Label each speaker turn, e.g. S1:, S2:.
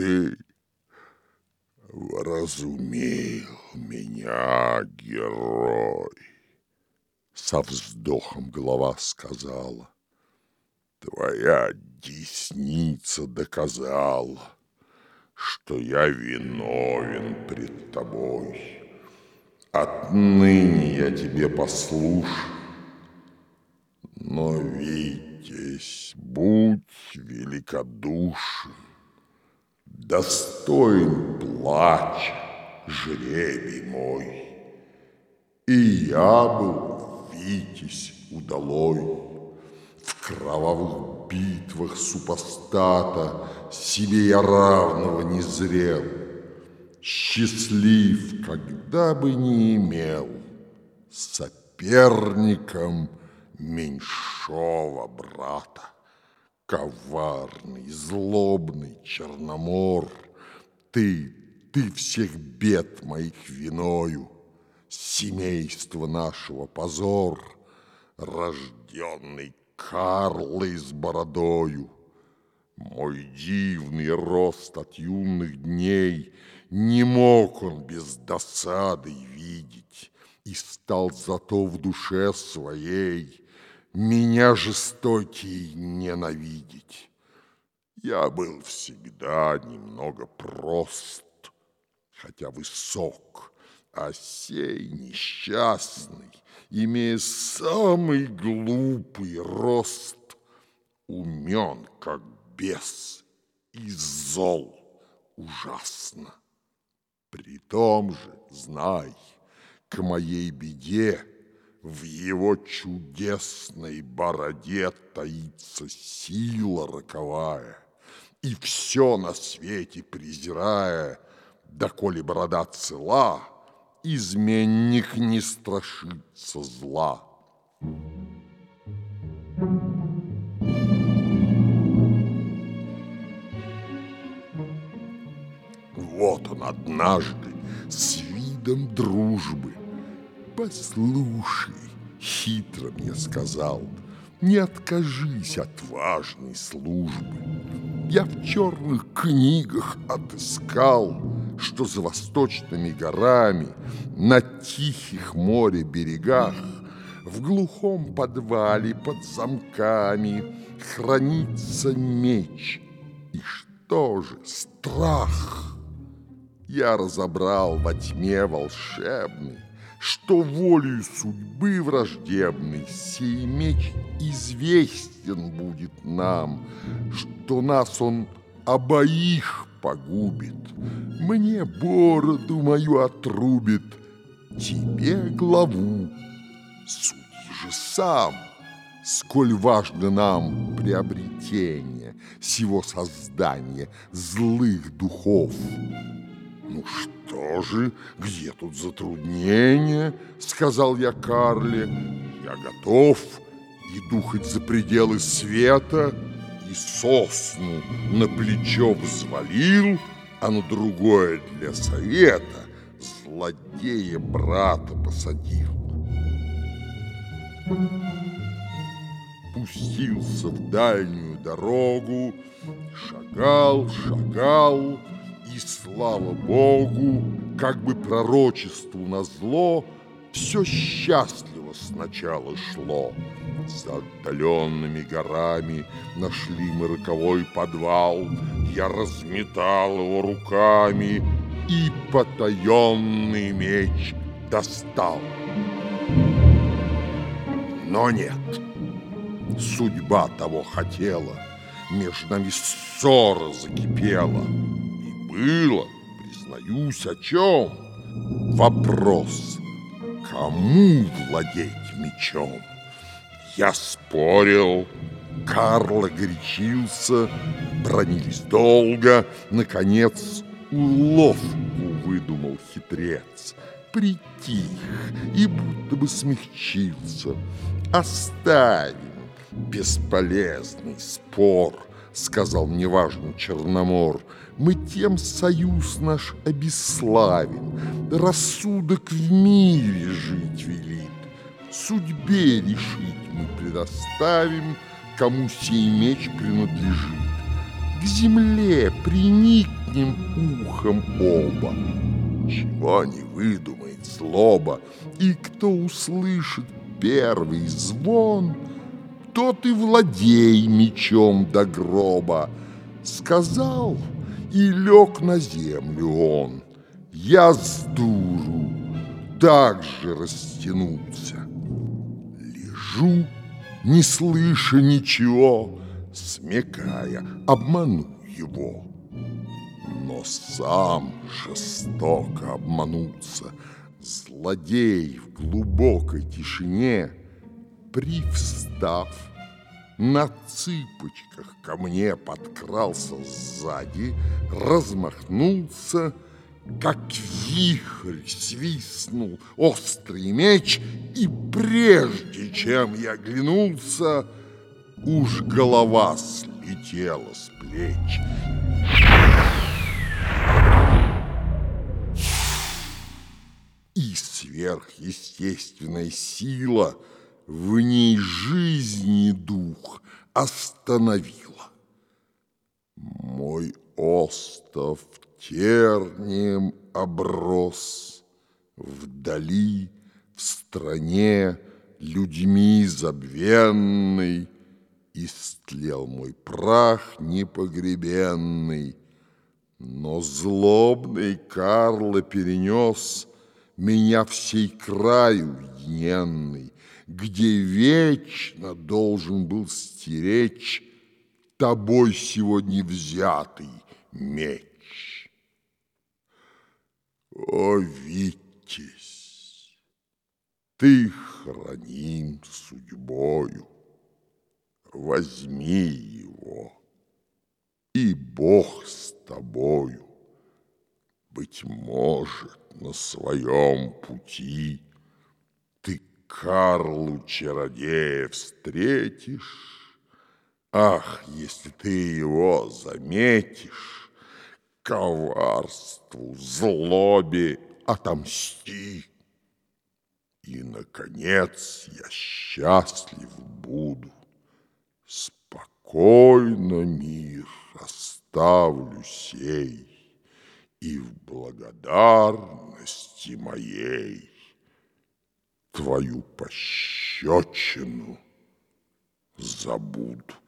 S1: ты вразумил меня, герой. Со вздохом голова сказала. Твоя десница доказала, что я виновен пред тобой. Отныне я тебе послушен, но Витязь, будь великодушен, Достоин плача жребий мой. И я был Витязь удалой, В кровавых битвах супостата Себе я равного не зрел, Счастлив, когда бы не имел Соперником меньшого брата. Коварный, злобный Черномор, Ты, ты всех бед моих виною, Семейство нашего позор, Рожденный Карлой с бородою. Мой дивный рост от юных дней Не мог он без досады видеть, И стал зато в душе своей Меня жестокий ненавидеть. Я был всегда немного прост, Хотя высок, а сей несчастный, Имея самый глупый рост, Умен, как бес, и зол ужасно. При том же, знай, к моей беде В его чудесной бороде Таится сила роковая, И все на свете презирая, Доколе борода цела, Изменник не страшится зла. Вот он однажды с видом дружбы. Послушай, хитро мне сказал, не откажись от важной службы. Я в черных книгах отыскал, что за восточными горами, на тихих море берегах, в глухом подвале под замками хранится меч. И что же, страх? Я разобрал во тьме волшебный, что волею судьбы враждебной сей меч известен будет нам, что нас он обоих погубит, мне бороду мою отрубит, тебе главу. Суди же сам, сколь важно нам приобретение сего создания злых духов. Ну что же, где тут затруднение, сказал я Карле. Я готов, иду хоть за пределы света, и сосну на плечо взвалил, а на другое для совета злодея брата посадил. Пустился в дальнюю дорогу, шагал, шагал, и, слава Богу, как бы пророчеству на зло, все счастливо сначала шло. За отдаленными горами нашли мы роковой подвал. Я разметал его руками и потаенный меч достал. Но нет, судьба того хотела, между нами ссора закипела. Было, признаюсь, о чем? Вопрос, кому владеть мечом? Я спорил, Карл огорчился, бронились долго, наконец уловку выдумал хитрец. Притих и будто бы смягчился. Оставим бесполезный спор, сказал мне важный Черномор. Мы тем союз наш обесславим, рассудок в мире жить велит. Судьбе решить мы предоставим, кому сей меч принадлежит. К земле приникнем ухом оба. Чего не выдумает злоба, и кто услышит первый звон, тот и владей мечом до гроба. Сказал, и лег на землю он. Я с дуру так же растянулся. Лежу, не слыша ничего, смекая, обману его. Но сам жестоко обманулся, злодей в глубокой тишине, привстав, на цыпочках ко мне подкрался сзади, размахнулся, как вихрь свистнул острый меч, и прежде чем я оглянулся, уж голова слетела с плеч. И сверхъестественная сила в ней жизни дух остановила. Мой остов тернием оброс, Вдали, в стране, людьми забвенный, Истлел мой прах непогребенный, Но злобный Карло перенес Меня всей краю единенный, Где вечно должен был стеречь Тобой сегодня взятый меч. О, Витязь, ты храним судьбою, возьми его, и Бог с тобою. Быть может, на своем пути Карлу чародея встретишь. Ах, если ты его заметишь, коварству, злобе отомсти. И, наконец, я счастлив буду. Спокойно мир оставлю сей И в благодарности моей Твою пощечину забуду.